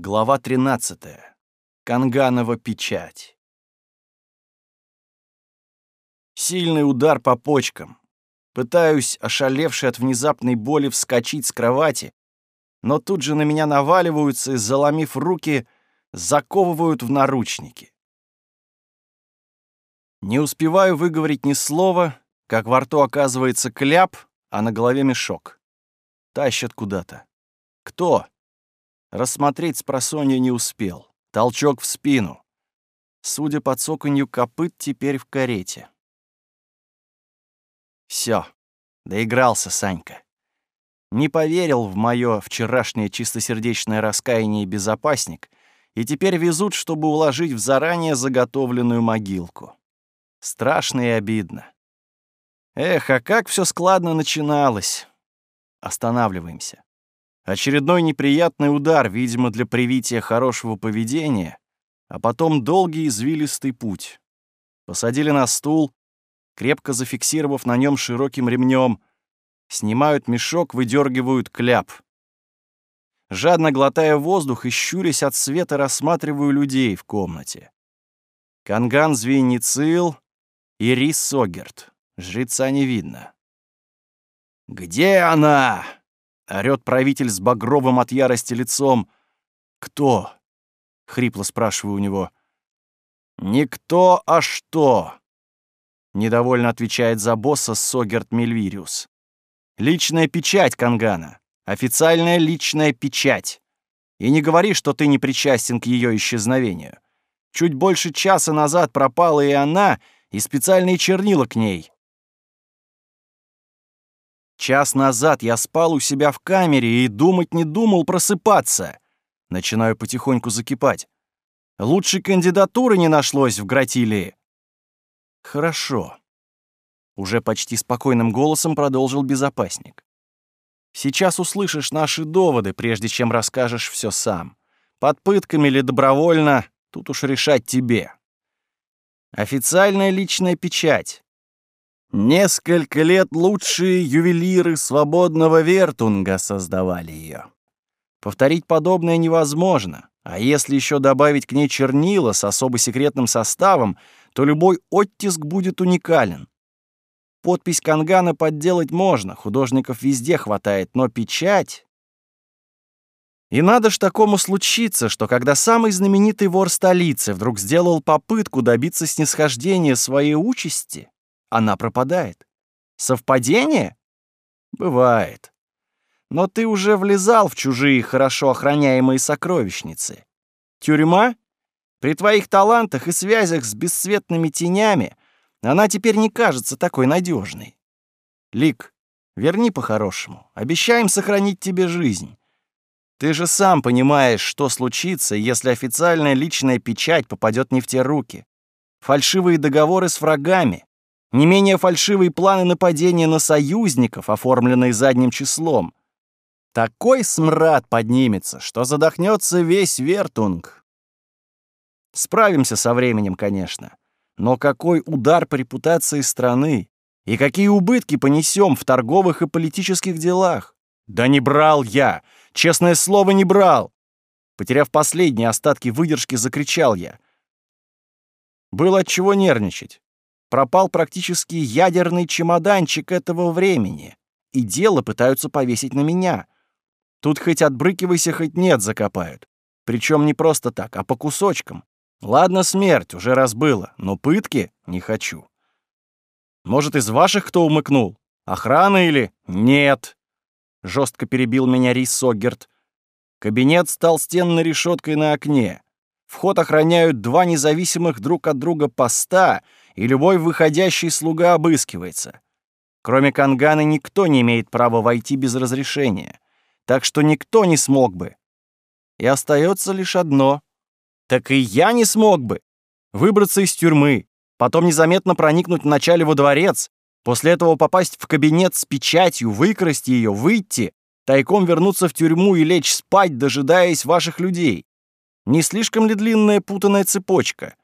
Глава 13. Канганова печать. Сильный удар по почкам. Пытаюсь, ошалевший от внезапной боли, вскочить с кровати, но тут же на меня наваливаются и, заломив руки, заковывают в наручники. Не успеваю выговорить ни слова, как во рту оказывается кляп, а на голове мешок. Тащат куда-то. Кто? Рассмотреть с просонья не успел. Толчок в спину. Судя по цоканью копыт, теперь в карете. Все, доигрался Санька. Не поверил в мое вчерашнее чистосердечное раскаяние безопасник, и теперь везут, чтобы уложить в заранее заготовленную могилку. Страшно и обидно. Эх, а как все складно начиналось. Останавливаемся. Очередной неприятный удар, видимо, для привития хорошего поведения, а потом долгий извилистый путь. Посадили на стул, крепко зафиксировав на нем широким ремнем, снимают мешок, выдергивают кляп. Жадно глотая воздух и щурясь от света, рассматриваю людей в комнате. Канган Звеницил и Рис Согерт. Жреца не видно. «Где она?» Орёт правитель с багровым от ярости лицом. «Кто?» — хрипло спрашиваю у него. «Никто, а что?» Недовольно отвечает за босса Согерт Мельвириус. «Личная печать Кангана. Официальная личная печать. И не говори, что ты не причастен к ее исчезновению. Чуть больше часа назад пропала и она, и специальные чернила к ней. Час назад я спал у себя в камере и думать не думал просыпаться. Начинаю потихоньку закипать. Лучшей кандидатуры не нашлось в Гратилии. Хорошо. Уже почти спокойным голосом продолжил безопасник. Сейчас услышишь наши доводы, прежде чем расскажешь все сам. Под пытками или добровольно, тут уж решать тебе. Официальная личная печать. Несколько лет лучшие ювелиры свободного Вертунга создавали ее. Повторить подобное невозможно, а если еще добавить к ней чернила с особо секретным составом, то любой оттиск будет уникален. Подпись Кангана подделать можно, художников везде хватает, но печать... И надо ж такому случиться, что когда самый знаменитый вор столицы вдруг сделал попытку добиться снисхождения своей участи, она пропадает. Совпадение? Бывает. Но ты уже влезал в чужие хорошо охраняемые сокровищницы. Тюрьма? При твоих талантах и связях с бесцветными тенями она теперь не кажется такой надежной. Лик, верни по-хорошему. Обещаем сохранить тебе жизнь. Ты же сам понимаешь, что случится, если официальная личная печать попадет не в те руки. Фальшивые договоры с врагами, не менее фальшивые планы нападения на союзников, оформленные задним числом. Такой смрад поднимется, что задохнется весь Вертунг. Справимся со временем, конечно. Но какой удар по репутации страны и какие убытки понесем в торговых и политических делах? Да не брал я! Честное слово, не брал! Потеряв последние остатки выдержки, закричал я. Было от чего нервничать пропал практически ядерный чемоданчик этого времени, и дело пытаются повесить на меня. Тут хоть отбрыкивайся, хоть нет, закопают. Причем не просто так, а по кусочкам. Ладно, смерть, уже раз было, но пытки не хочу. Может, из ваших кто умыкнул? Охрана или... Нет. Жестко перебил меня Рис Согерт. Кабинет стал стенной решеткой на окне. Вход охраняют два независимых друг от друга поста — и любой выходящий слуга обыскивается. Кроме Кангана никто не имеет права войти без разрешения, так что никто не смог бы. И остается лишь одно. Так и я не смог бы. Выбраться из тюрьмы, потом незаметно проникнуть вначале во дворец, после этого попасть в кабинет с печатью, выкрасть ее, выйти, тайком вернуться в тюрьму и лечь спать, дожидаясь ваших людей. Не слишком ли длинная путанная цепочка?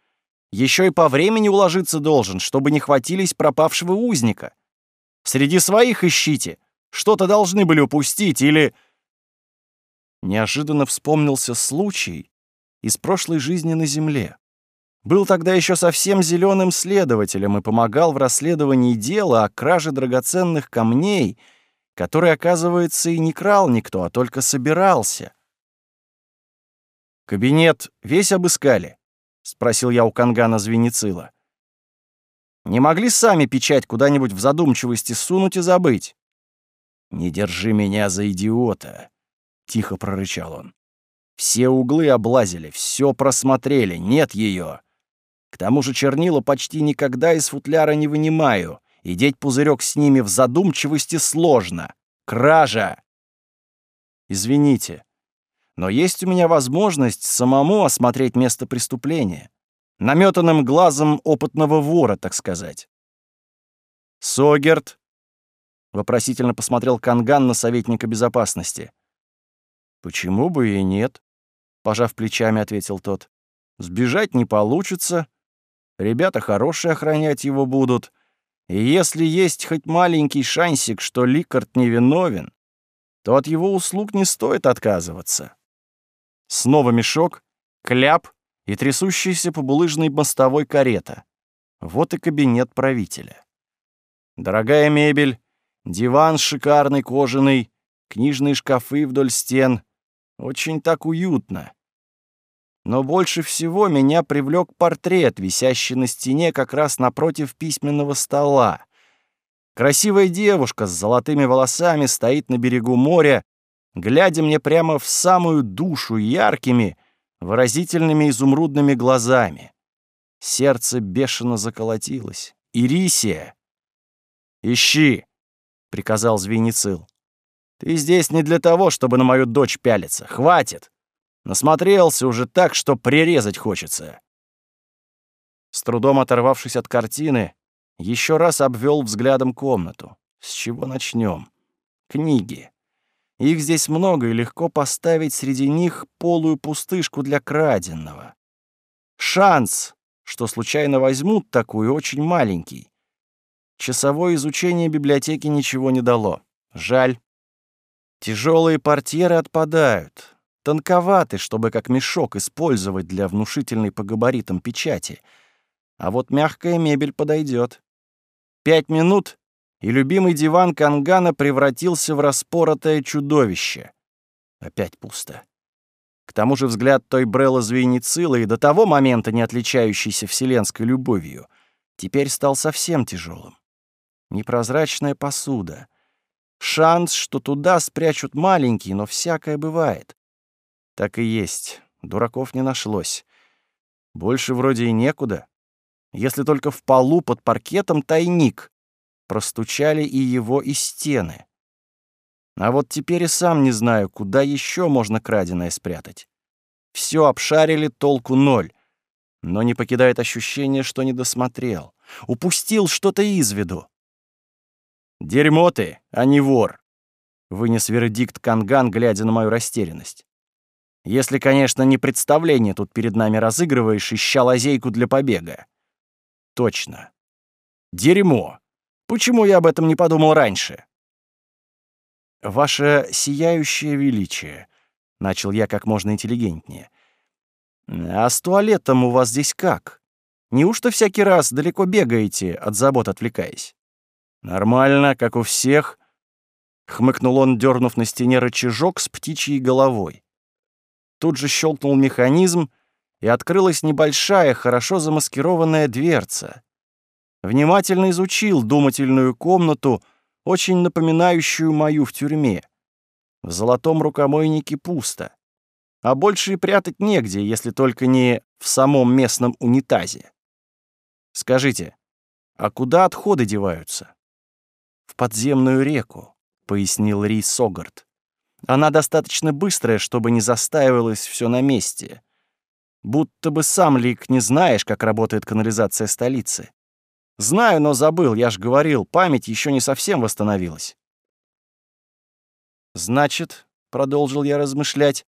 Еще и по времени уложиться должен, чтобы не хватились пропавшего узника. Среди своих ищите. Что-то должны были упустить или... Неожиданно вспомнился случай из прошлой жизни на Земле. Был тогда еще совсем зеленым следователем и помогал в расследовании дела о краже драгоценных камней, который, оказывается, и не крал никто, а только собирался. «Кабинет весь обыскали?» — спросил я у Кангана Звеницила. «Не могли сами печать куда-нибудь в задумчивости сунуть и забыть?» «Не держи меня за идиота», — тихо прорычал он. «Все углы облазили, все просмотрели, нет ее. К тому же чернила почти никогда из футляра не вынимаю, и деть пузырек с ними в задумчивости сложно. Кража! Извините, но есть у меня возможность самому осмотреть место преступления. Наметанным глазом опытного вора, так сказать. Согерт вопросительно посмотрел Канган на советника безопасности. Почему бы и нет? пожав плечами, ответил тот. Сбежать не получится, Ребята хорошие охранять его будут. И если есть хоть маленький шансик, что Ликард невиновен, то от его услуг не стоит отказываться. Снова мешок, кляп и трясущаяся по булыжной мостовой карета. Вот и кабинет правителя. Дорогая мебель, диван шикарный кожаный, книжные шкафы вдоль стен. Очень так уютно. Но больше всего меня привлек портрет, висящий на стене как раз напротив письменного стола. Красивая девушка с золотыми волосами стоит на берегу моря, глядя мне прямо в самую душу яркими, выразительными изумрудными глазами. Сердце бешено заколотилось. «Ирисия!» «Ищи!» — приказал Звеницил. «Ты здесь не для того, чтобы на мою дочь пялиться. Хватит!» Насмотрелся уже так, что прирезать хочется. С трудом оторвавшись от картины, еще раз обвел взглядом комнату. С чего начнем? Книги. Их здесь много, и легко поставить среди них полую пустышку для краденного. Шанс, что случайно возьмут такую, очень маленький. Часовое изучение библиотеки ничего не дало. Жаль. Тяжелые портьеры отпадают тонковаты, чтобы как мешок использовать для внушительной по габаритам печати. А вот мягкая мебель подойдет. Пять минут, и любимый диван Кангана превратился в распоротое чудовище. Опять пусто. К тому же взгляд той Брелла Звейницила и до того момента не отличающийся вселенской любовью, теперь стал совсем тяжелым. Непрозрачная посуда. Шанс, что туда спрячут маленький, но всякое бывает. Так и есть. Дураков не нашлось. Больше вроде и некуда. Если только в полу под паркетом тайник. Простучали и его, и стены. А вот теперь и сам не знаю, куда еще можно краденое спрятать. Все обшарили, толку ноль. Но не покидает ощущение, что не досмотрел. Упустил что-то из виду. «Дерьмо ты, а не вор», — вынес вердикт Канган, глядя на мою растерянность. Если, конечно, не представление тут перед нами разыгрываешь, ища лазейку для побега. Точно. Дерьмо. Почему я об этом не подумал раньше? Ваше сияющее величие, — начал я как можно интеллигентнее. А с туалетом у вас здесь как? Неужто всякий раз далеко бегаете, от забот отвлекаясь? Нормально, как у всех, — хмыкнул он, дернув на стене рычажок с птичьей головой. Тут же щелкнул механизм, и открылась небольшая, хорошо замаскированная дверца. Внимательно изучил думательную комнату, очень напоминающую мою в тюрьме. В золотом рукомойнике пусто. А больше и прятать негде, если только не в самом местном унитазе. Скажите, а куда отходы деваются? В подземную реку, пояснил Ри Согарт. Она достаточно быстрая, чтобы не застаивалось все на месте. Будто бы сам, Лик, не знаешь, как работает канализация столицы. Знаю, но забыл, я ж говорил, память еще не совсем восстановилась. Значит, продолжил я размышлять,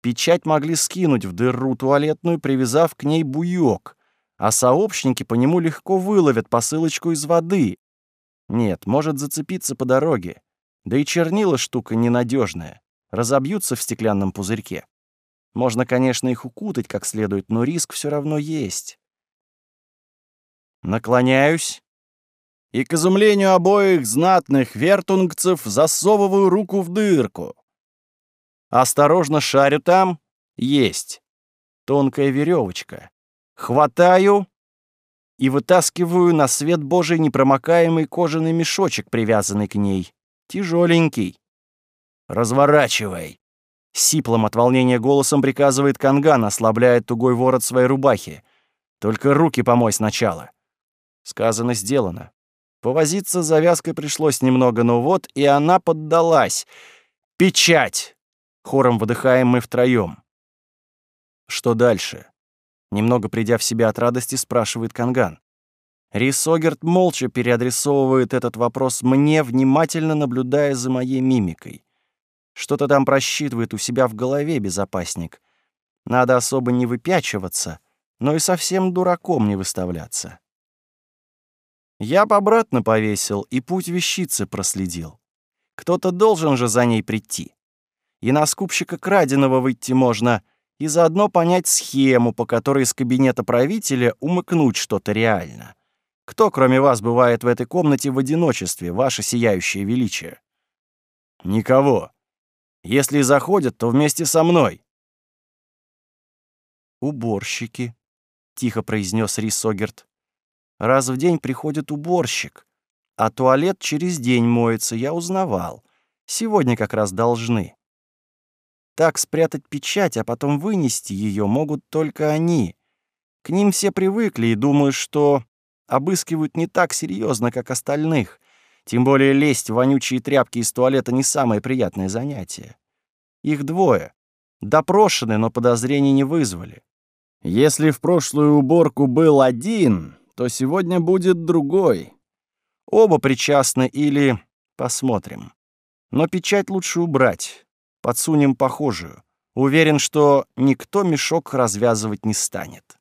печать могли скинуть в дыру туалетную, привязав к ней буёк, а сообщники по нему легко выловят посылочку из воды. Нет, может зацепиться по дороге. Да и чернила штука ненадежная. разобьются в стеклянном пузырьке. Можно, конечно, их укутать как следует, но риск все равно есть. Наклоняюсь и, к изумлению обоих знатных вертунгцев, засовываю руку в дырку. Осторожно шарю там. Есть. Тонкая веревочка. Хватаю и вытаскиваю на свет Божий непромокаемый кожаный мешочек, привязанный к ней. Тяжеленький. «Разворачивай!» Сиплым от волнения голосом приказывает Канган, ослабляет тугой ворот своей рубахи. «Только руки помой сначала». Сказано, сделано. Повозиться с завязкой пришлось немного, но вот и она поддалась. «Печать!» Хором выдыхаем мы втроем. Что дальше? Немного придя в себя от радости, спрашивает Канган. Рис Огерт молча переадресовывает этот вопрос мне, внимательно наблюдая за моей мимикой. Что-то там просчитывает у себя в голове безопасник. Надо особо не выпячиваться, но и совсем дураком не выставляться. Я обратно повесил и путь вещицы проследил. Кто-то должен же за ней прийти. И на скупщика краденого выйти можно, и заодно понять схему, по которой из кабинета правителя умыкнуть что-то реально. Кто, кроме вас, бывает в этой комнате в одиночестве, ваше сияющее величие? Никого. Если и заходят, то вместе со мной. Уборщики, тихо произнес Рисогерт. Раз в день приходит уборщик, а туалет через день моется, я узнавал. Сегодня как раз должны. Так спрятать печать, а потом вынести ее могут только они. К ним все привыкли и думают, что обыскивают не так серьезно, как остальных. Тем более лезть в вонючие тряпки из туалета не самое приятное занятие. Их двое. Допрошены, но подозрений не вызвали. Если в прошлую уборку был один, то сегодня будет другой. Оба причастны или... Посмотрим. Но печать лучше убрать. Подсунем похожую. Уверен, что никто мешок развязывать не станет.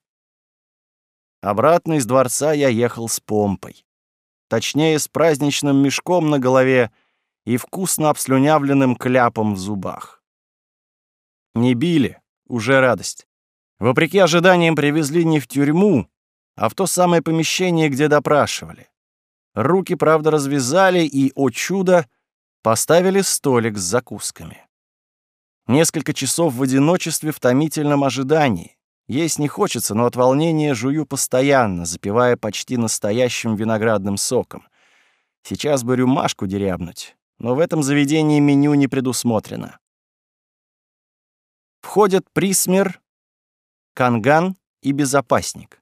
Обратно из дворца я ехал с помпой. Точнее, с праздничным мешком на голове и вкусно обслюнявленным кляпом в зубах. Не били, уже радость. Вопреки ожиданиям привезли не в тюрьму, а в то самое помещение, где допрашивали. Руки, правда, развязали и, о чудо, поставили столик с закусками. Несколько часов в одиночестве в томительном ожидании. Есть не хочется, но от волнения жую постоянно, запивая почти настоящим виноградным соком. Сейчас бы рюмашку дерябнуть, но в этом заведении меню не предусмотрено. Входят присмер, канган и безопасник.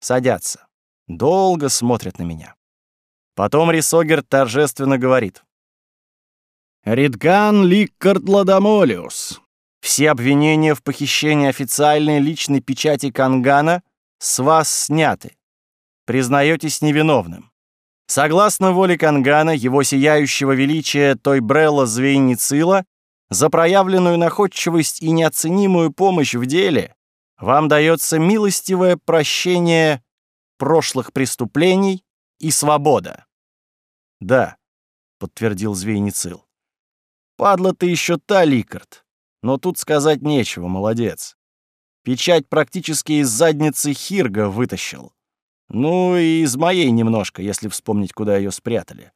Садятся. Долго смотрят на меня. Потом Рисогер торжественно говорит. «Ридган Ликкард Ладомолиус. Все обвинения в похищении официальной личной печати Кангана с вас сняты. Признаетесь невиновным. Согласно воле Кангана, его сияющего величия Тойбрелла Звейницила, за проявленную находчивость и неоценимую помощь в деле вам дается милостивое прощение прошлых преступлений и свобода. Да, подтвердил Звейницил. Падла ты еще та, Ликард. Но тут сказать нечего, молодец. Печать практически из задницы Хирга вытащил. Ну и из моей немножко, если вспомнить, куда ее спрятали.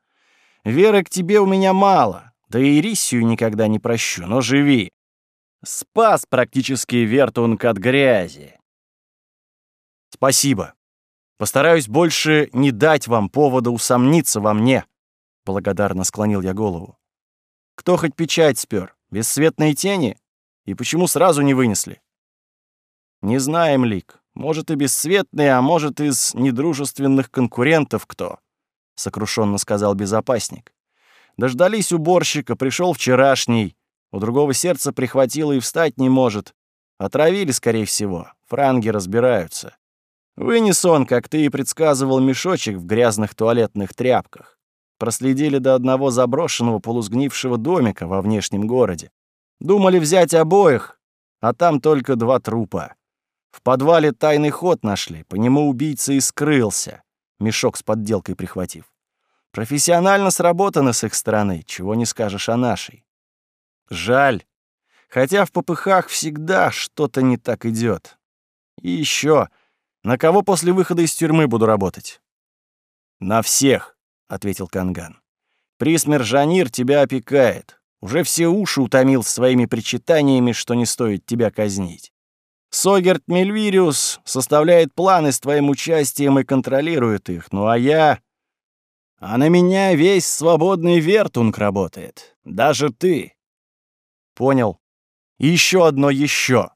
Веры к тебе у меня мало, да и Рисию никогда не прощу, но живи. Спас практически Вертунг от грязи. Спасибо. Постараюсь больше не дать вам повода усомниться во мне. Благодарно склонил я голову. Кто хоть печать спер? Бесцветные тени? И почему сразу не вынесли? Не знаем, Лик. Может, и бесцветные, а может, из недружественных конкурентов кто? Сокрушенно сказал безопасник. Дождались уборщика, пришел вчерашний. У другого сердце прихватило и встать не может. Отравили, скорее всего. Франги разбираются. Вынес он, как ты и предсказывал, мешочек в грязных туалетных тряпках. Проследили до одного заброшенного полузгнившего домика во внешнем городе. Думали взять обоих, а там только два трупа. В подвале тайный ход нашли, по нему убийца и скрылся, мешок с подделкой прихватив. Профессионально сработано с их стороны, чего не скажешь о нашей. Жаль, Хотя в попыхах всегда что-то не так идет. И еще, на кого после выхода из тюрьмы буду работать? На всех, ответил Канган. Присмер Жанир тебя опекает. Уже все уши утомил своими причитаниями, что не стоит тебя казнить. Согерт Мельвириус составляет планы с твоим участием и контролирует их, ну а я... А на меня весь свободный вертунг работает. Даже ты. Понял. Еще одно еще.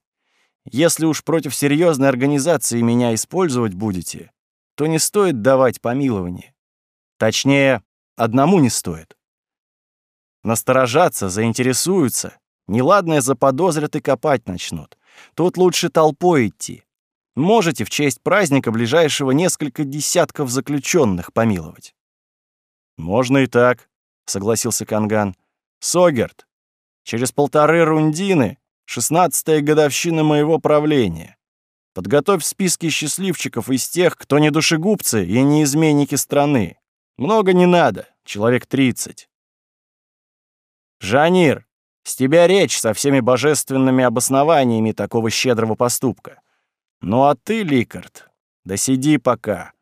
Если уж против серьезной организации меня использовать будете, то не стоит давать помилование. Точнее, одному не стоит. Насторожаться, заинтересуются, неладное заподозрят и копать начнут. Тут лучше толпой идти. Можете в честь праздника ближайшего несколько десятков заключенных помиловать. Можно и так, согласился Канган. Согерт, через полторы рундины, шестнадцатая годовщина моего правления. Подготовь списки счастливчиков из тех, кто не душегубцы и не изменники страны. Много не надо, человек тридцать. Жанир, с тебя речь со всеми божественными обоснованиями такого щедрого поступка. Ну а ты, Ликард, да сиди пока.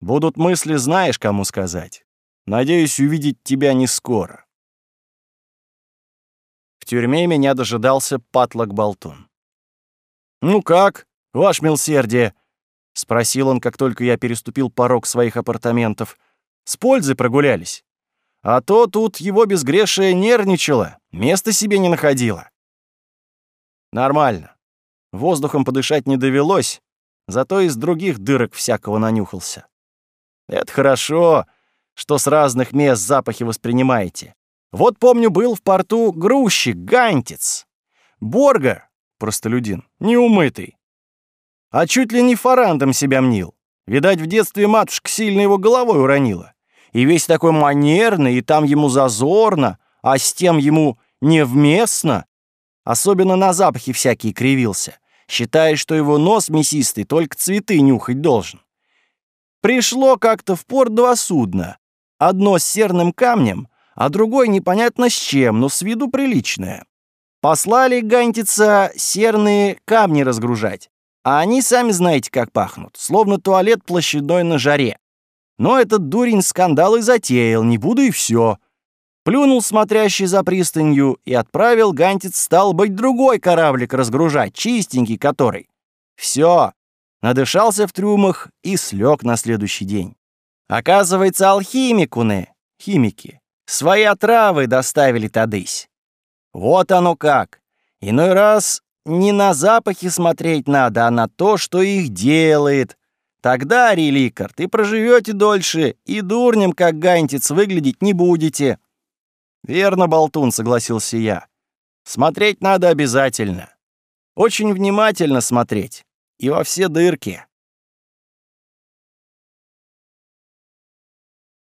Будут мысли, знаешь, кому сказать. Надеюсь увидеть тебя не скоро. В тюрьме меня дожидался Патлок Болтун. «Ну как, ваш милсердие?» — спросил он, как только я переступил порог своих апартаментов. «С пользой прогулялись?» А то тут его безгрешие нервничало, места себе не находило. Нормально. Воздухом подышать не довелось, зато из других дырок всякого нанюхался. Это хорошо, что с разных мест запахи воспринимаете. Вот помню, был в порту грузчик, гантец. Борга, простолюдин, неумытый. А чуть ли не фарандом себя мнил. Видать, в детстве матушка сильно его головой уронила и весь такой манерный, и там ему зазорно, а с тем ему невместно. Особенно на запахи всякие кривился, считая, что его нос мясистый только цветы нюхать должен. Пришло как-то в порт два судна. Одно с серным камнем, а другое непонятно с чем, но с виду приличное. Послали гантица серные камни разгружать, а они сами знаете, как пахнут, словно туалет площадной на жаре. Но этот дурень скандал и затеял, не буду и все. Плюнул смотрящий за пристанью и отправил Гантец, стал быть, другой кораблик разгружать, чистенький который. Все, надышался в трюмах и слег на следующий день. Оказывается, алхимикуны, химики, свои отравы доставили тадысь. Вот оно как. Иной раз не на запахи смотреть надо, а на то, что их делает — Тогда, Реликар, ты проживете дольше и дурнем, как гантец, выглядеть не будете. Верно, Болтун, согласился я. Смотреть надо обязательно. Очень внимательно смотреть. И во все дырки.